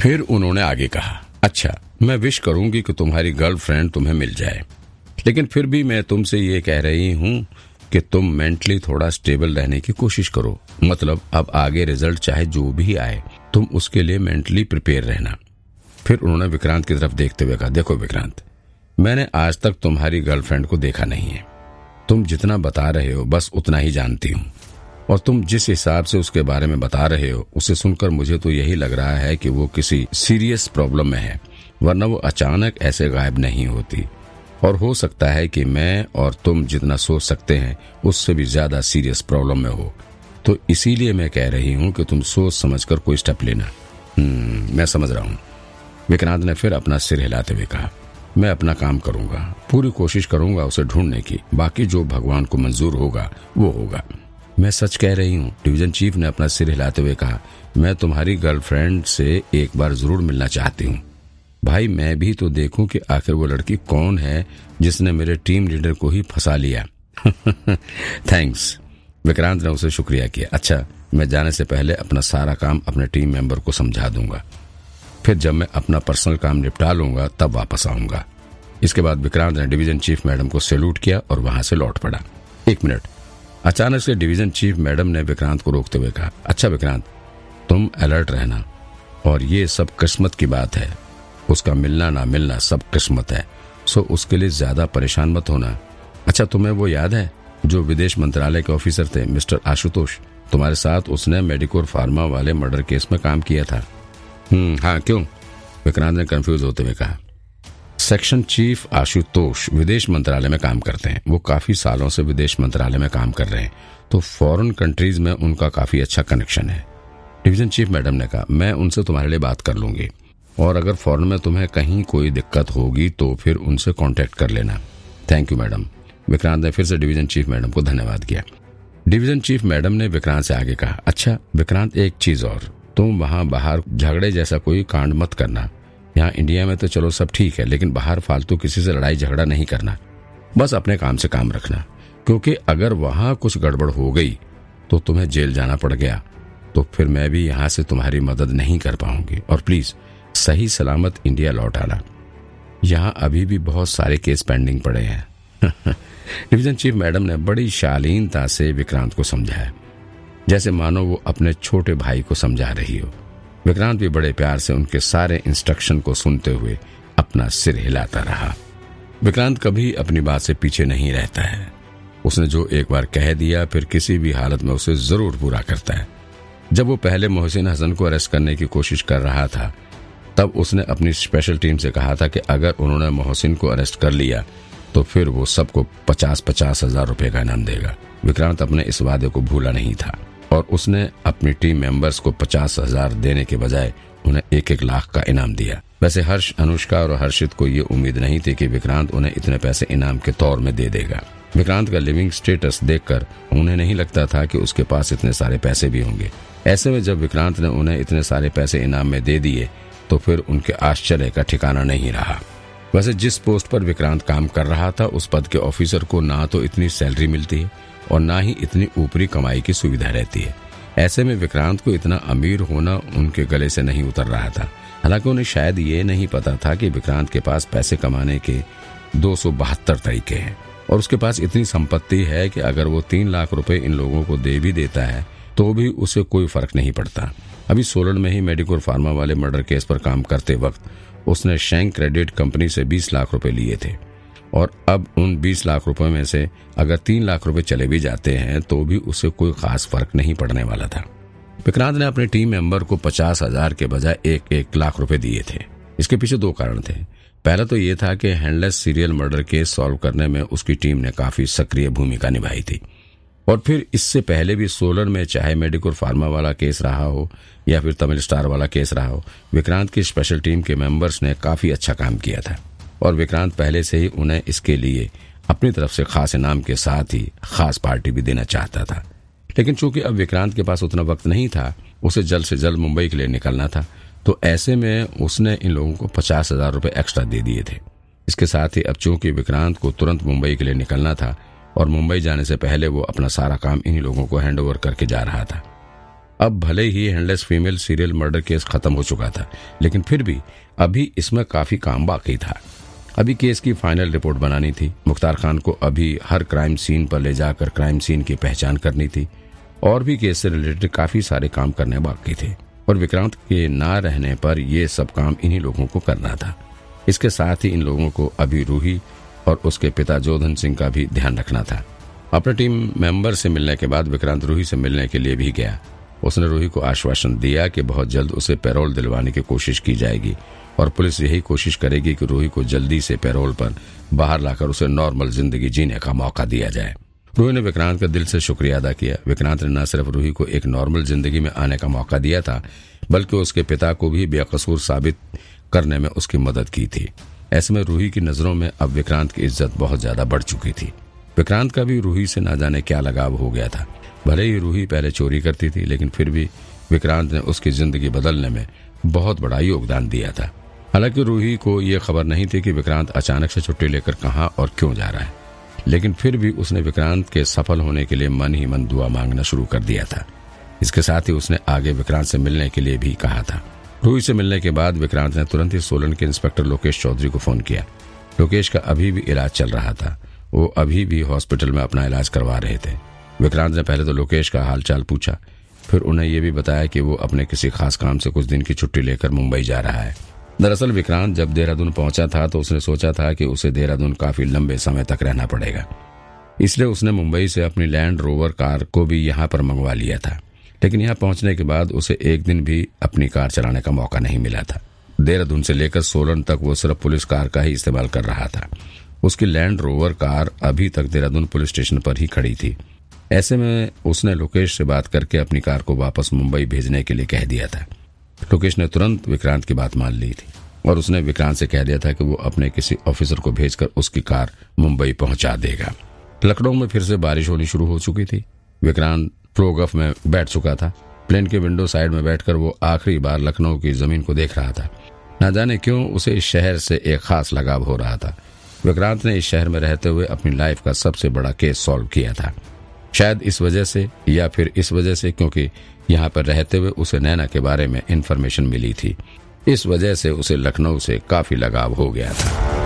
फिर उन्होंने आगे कहा अच्छा मैं विश करूँगी कि तुम्हारी गर्लफ्रेंड तुम्हें मिल जाए। लेकिन फिर भी मैं तुमसे ये कह रही हूँ कि तुम मेंटली थोड़ा स्टेबल रहने की कोशिश करो। मतलब अब आगे रिज़ल्ट चाहे जो भी आए, तुम उसके लिए मेंटली प्रिपेयर रहना। फिर उन्होंने विक्रांत की तरफ़ देखते हुए कहा, देखो विक्रांत, मैंने आज तक तुम्हारी गर्लफ्रेंड को देखा नहीं है। तुम जितना बता रहे हो, बस उतना ही जानती हूँ। और तुम जिस हिसाब से उसके बारे में बता रहे हो उसे सुनकर मुझे तो यही लग रहा है कि वो किसी सीरियस प्रॉब्लम में है वरना वो अचानक ऐसे गायब नहीं होती। और हो सकता है कि मैं और तुम जितना सोच सकते हैं उससे भी ज़्यादा सीरियस प्रॉब्लम में हो। तो इसीलिए मैं कह रही हूँ कि तुम सोच समझकर कोई स्टेप लेना। हम्म, मैं समझ रहा हूँ। विक्रांत ने फिर अपना सिर हिलाते हुए कहा मैं अपना काम करूँगा। पूरी कोशिश करूँगा उसे ढूँढने की। बाकी जो भगवान को मंजूर होगा वो होगा। मैं सच कह रही हूँ। डिवीज़न चीफ ने अपना सिर हिलाते हुए कहा, मैं तुम्हारी गर्लफ्रेंड से एक बार ज़रूर मिलना चाहती हूँ। भाई, मैं भी तो देखूँ कि आखिर वो लड़की कौन है जिसने मेरे टीम लीडर को ही फंसा लिया। थैंक्स विक्रांत ने उसे शुक्रिया किया। अच्छा मैं जाने से पहले अपना सारा काम अपने टीम मेंबर को समझा दूँगा। फिर जब मैं अपना पर्सनल काम निपटा लूँगा, तब वापस आऊँगा। इसके बाद विक्रांत ने डिवीज़न चीफ मैडम को सैल्यूट किया और वहाँ से लौट पड़ा। एक मिनट। अचानक से डिवीज़न चीफ मैडम ने विक्रांत को रोकते हुए कहा अच्छा विक्रांत, तुम अलर्ट रहना, और ये सब किस्मत की बात है। उसका मिलना ना मिलना सब किस्मत है, सो उसके लिए ज़्यादा परेशान मत होना। अच्छा तुम्हें वो याद है जो विदेश मंत्रालय के ऑफिसर थे, मिस्टर आशुतोष? तुम्हारे साथ उसने मेडिकोर फार्मा वाले मर्डर केस में काम किया था। हम्म हाँ क्यों? विक्रांत ने कंफ्यूज होते हुए कहा सेक्शन चीफ आशुतोष विदेश मंत्रालय में काम करते हैं। वो काफ़ी सालों से विदेश मंत्रालय में काम कर रहे हैं। तो फॉरेन कंट्रीज़ में उनका काफ़ी अच्छा कनेक्शन है। डिवीज़न चीफ मैडम ने कहा, मैं उनसे तुम्हारे लिए बात कर लूँगी। और अगर फॉरन में तुम्हें कहीं कोई दिक्कत होगी तो फिर उनसे कांटेक्ट कर लेना। थैंक यू मैडम विक्रांत ने फिर से डिवीज़न चीफ मैडम को धन्यवाद किया। डिवीज़न चीफ मैडम ने विक्रांत से आगे कहा अच्छा विक्रांत, एक चीज़ और। तुम वहाँ बाहर झगड़े जैसा कोई कांड मत करना। यहाँ इंडिया में तो चलो सब ठीक है, लेकिन बाहर फालतू किसी से लड़ाई झगड़ा नहीं करना। बस अपने काम से काम रखना। क्योंकि अगर वहाँ कुछ गड़बड़ हो गई तो तुम्हें जेल जाना पड़ गया। तो फिर मैं भी यहाँ से तुम्हारी मदद नहीं कर पाऊँगी। और प्लीज़ सही सलामत इंडिया लौट आना। यहाँ अभी भी बहुत सारे केस पेंडिंग पड़े हैं। डिवीज़न चीफ मैडम ने बड़ी शालीनता से विक्रांत को समझाया। जैसे मानो वो अपने छोटे भाई को समझा रही हो। विक्रांत भी बड़े प्यार से उनके सारे इंस्ट्रक्शन को सुनते हुए अपना सिर हिलाता रहा। विक्रांत कभी अपनी बात से पीछे नहीं रहता है। उसने जो एक बार कह दिया, फिर किसी भी हालत में उसे ज़रूर पूरा करता है। जब वो पहले मोहसिन हसन को अरेस्ट करने की कोशिश कर रहा था, तब उसने अपनी स्पेशल टीम से कहा था कि अगर उन्होंने मोहसिन को अरेस्ट कर लिया तो फिर वो सबको पचास पचास हज़ार रूपए का इनाम देगा। विक्रांत अपने इस वादे को भूला नहीं था। और उसने अपनी टीम मेंबर्स को पचास हज़ार देने के बजाय उन्हें एक एक लाख का इनाम दिया। वैसे हर्ष, अनुष्का और हर्षित को ये उम्मीद नहीं थी कि विक्रांत उन्हें इतने पैसे इनाम के तौर में दे देगा। विक्रांत का लिविंग स्टेटस देखकर उन्हें नहीं लगता था कि उसके पास इतने सारे पैसे भी होंगे। ऐसे में जब विक्रांत ने उन्हें इतने सारे पैसे इनाम में दे दिए तो फिर उनके आश्चर्य का ठिकाना नहीं रहा। वैसे जिस पोस्ट पर विक्रांत काम कर रहा था, उस पद के ऑफिसर को ना तो इतनी सैलरी मिलती है और ना ही इतनी ऊपरी कमाई की सुविधा रहती है। ऐसे में विक्रांत को इतना अमीर होना उनके गले से नहीं उतर रहा था। हालाँकि उन्हें शायद ये नहीं पता था कि विक्रांत के पास पैसे कमाने के दो सौ बहत्तर तरीके हैं। और उसके पास इतनी संपत्ति है कि अगर वो तीन लाख रुपए इन लोगों को दे भी देता है तो भी उसे कोई फ़र्क नहीं पड़ता। अभी सोलन में ही मेडिकोर फार्मा वाले मर्डर केस पर काम करते वक्त उसने शैंक क्रेडिट कंपनी से 20 लाख रुपए लिए थे। और अब उन 20 लाख रुपए में से अगर तीन लाख रुपए चले भी जाते हैं तो भी उसे कोई खास फ़र्क नहीं पड़ने वाला था। विक्रांत ने अपने टीम मेंबर को पचास हज़ार के बजाय एक एक लाख रुपए दिए थे। इसके पीछे दो कारण थे। पहला तो ये था कि handless serial murder case solve करने में उसकी टीम ने काफ़ी सक्रिय भूमिका निभाई थी। और फिर इससे पहले भी सोलर में चाहे मेडिकोर फार्मा वाला केस रहा हो या फिर तमिल स्टार वाला केस रहा हो, विक्रांत की स्पेशल टीम के मेंबर्स ने काफ़ी अच्छा काम किया था। और विक्रांत पहले से ही उन्हें इसके लिए अपनी तरफ़ से खास इनाम के साथ ही खास पार्टी भी देना चाहता था। लेकिन चूँकि अब विक्रांत के पास उतना वक्त नहीं था, उसे जल्द से जल्द मुंबई के लिए निकलना था तो ऐसे में उसने इन लोगों को पचास हज़ार रूपए एक्स्ट्रा दे दिए थे। इसके साथ ही अब चूँकि विक्रांत को तुरंत मुंबई के लिए निकलना था और मुंबई जाने से पहले वो अपना सारा काम इन्हीं लोगों को हैंड करके जा रहा था। अब भले ही handless female serial murder case खत्म हो चुका था, लेकिन फिर भी अभी इसमें काफ़ी काम बाकी था। अभी केस की फाइनल रिपोर्ट बनानी थी। मुख्तार खान को अभी हर क्राइम सीन पर ले जाकर क्राइम सीन की पहचान करनी थी। और भी केस से रिलेटेड काफ़ी सारे काम करने बाकी थे। और विक्रांत के ना रहने पर यह सब काम इन्हीं लोगों को करना था। इसके साथ ही इन लोगों को अभी रूही और उसके पिता जोधन सिंह का भी ध्यान रखना था। अपने टीम मेंबर से मिलने के बाद विक्रांत रूही से मिलने के लिए भी गया। उसने रूही को आश्वासन दिया कि बहुत जल्द उसे पैरोल दिलवाने की कोशिश की जाएगी और पुलिस यही कोशिश करेगी कि रूही को जल्दी से पैरोल पर बाहर लाकर उसे नॉर्मल ज़िंदगी जीने का मौका दिया जाए। रूही ने विक्रांत का दिल से शुक्रिया अदा किया। विक्रांत ने न सिर्फ़ रूही को एक नॉर्मल ज़िंदगी में आने का मौका दिया था, बल्कि उसके पिता को भी बेकसूर साबित करने में उसकी मदद की थी। ऐसे में रूही की नज़रों में अब विक्रांत की इज़्ज़त बहुत ज़्यादा बढ़ चुकी थी। विक्रांत का भी रूही से न जाने क्या लगाव हो गया था। भले ही रूही पहले चोरी करती थी, लेकिन फिर भी विक्रांत ने उसकी ज़िंदगी बदलने में बहुत बड़ा योगदान दिया था। हालाँकि रूही को यह खबर नहीं थी कि विक्रांत अचानक से छुट्टी लेकर कहा और क्यों जा रहा है, लेकिन फिर भी उसने विक्रांत के सफल होने के लिए मन ही मन दुआ मांगना शुरू कर दिया था। इसके साथ ही उसने आगे विक्रांत से मिलने के लिए भी कहा था। रूही से मिलने के बाद विक्रांत ने तुरंत ही सोलन के इंस्पेक्टर लोकेश चौधरी को फ़ोन किया। लोकेश का अभी भी इलाज चल रहा था। वो अभी भी हॉस्पिटल में अपना इलाज करवा रहे थे। विक्रांत ने पहले तो लोकेश का हालचाल पूछा, फिर उन्हें यह भी बताया कि वो अपने किसी खास काम से कुछ दिन की छुट्टी लेकर मुंबई जा रहा है। दरअसल विक्रांत जब देहरादून पहुँचा था तो उसने सोचा था कि उसे देहरादून काफ़ी लंबे समय तक रहना पड़ेगा। इसलिए उसने मुंबई से अपनी लैंड रोवर कार को भी यहाँ पर मंगवा लिया था। लेकिन यहाँ पहुँचने के बाद उसे एक दिन भी अपनी कार चलाने का मौका नहीं मिला था। देहरादून से लेकर सोलन तक वो सिर्फ़ पुलिस कार का ही इस्तेमाल कर रहा था। उसकी लैंड रोवर कार अभी तक देहरादून पुलिस स्टेशन पर ही खड़ी थी। ऐसे में उसने लोकेश से बात करके अपनी कार को वापस मुंबई भेजने के लिए कह दिया था। लोकेश ने तुरंत विक्रांत की बात मान ली थी और उसने विक्रांत से कह दिया था कि वो अपने किसी ऑफिसर को भेजकर उसकी कार मुंबई पहुँचा देगा। लखनऊ में फिर से बारिश होनी शुरू हो चुकी थी। विक्रांत प्रोगफ में बैठ चुका था। प्लेन के विंडो साइड में बैठकर वो आखिरी बार लखनऊ की ज़मीन को देख रहा था। न जाने क्यों उसे इस शहर से एक खास लगाव हो रहा था। विक्रांत ने इस शहर में रहते हुए अपनी लाइफ का सबसे बड़ा केस सॉल्व किया था। शायद इस वजह से या फिर इस वजह से क्योंकि यहाँ पर रहते हुए उसे नैना के बारे में इन्फॉर्मेशन मिली थी। इस वजह से उसे लखनऊ से काफ़ी लगाव हो गया था।